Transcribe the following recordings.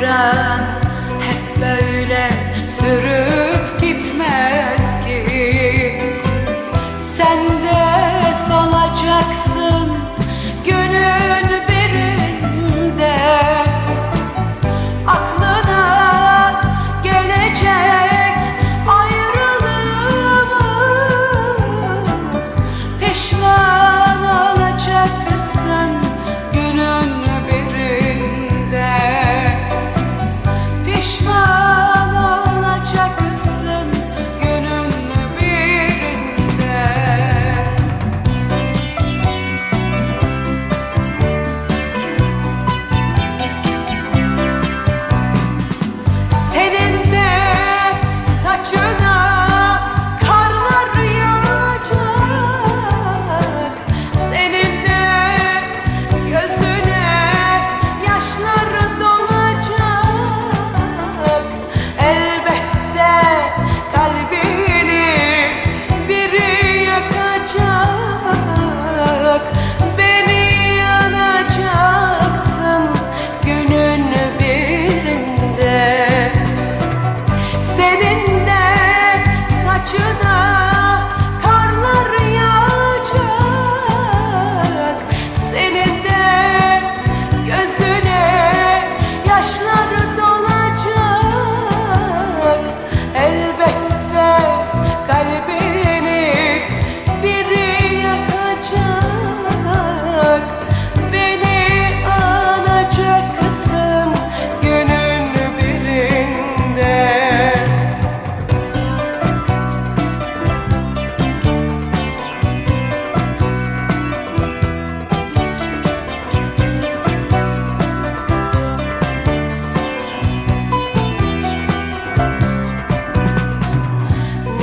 zaman hep böyle sürüp gitmez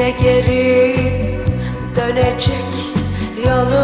geri dönecek yolu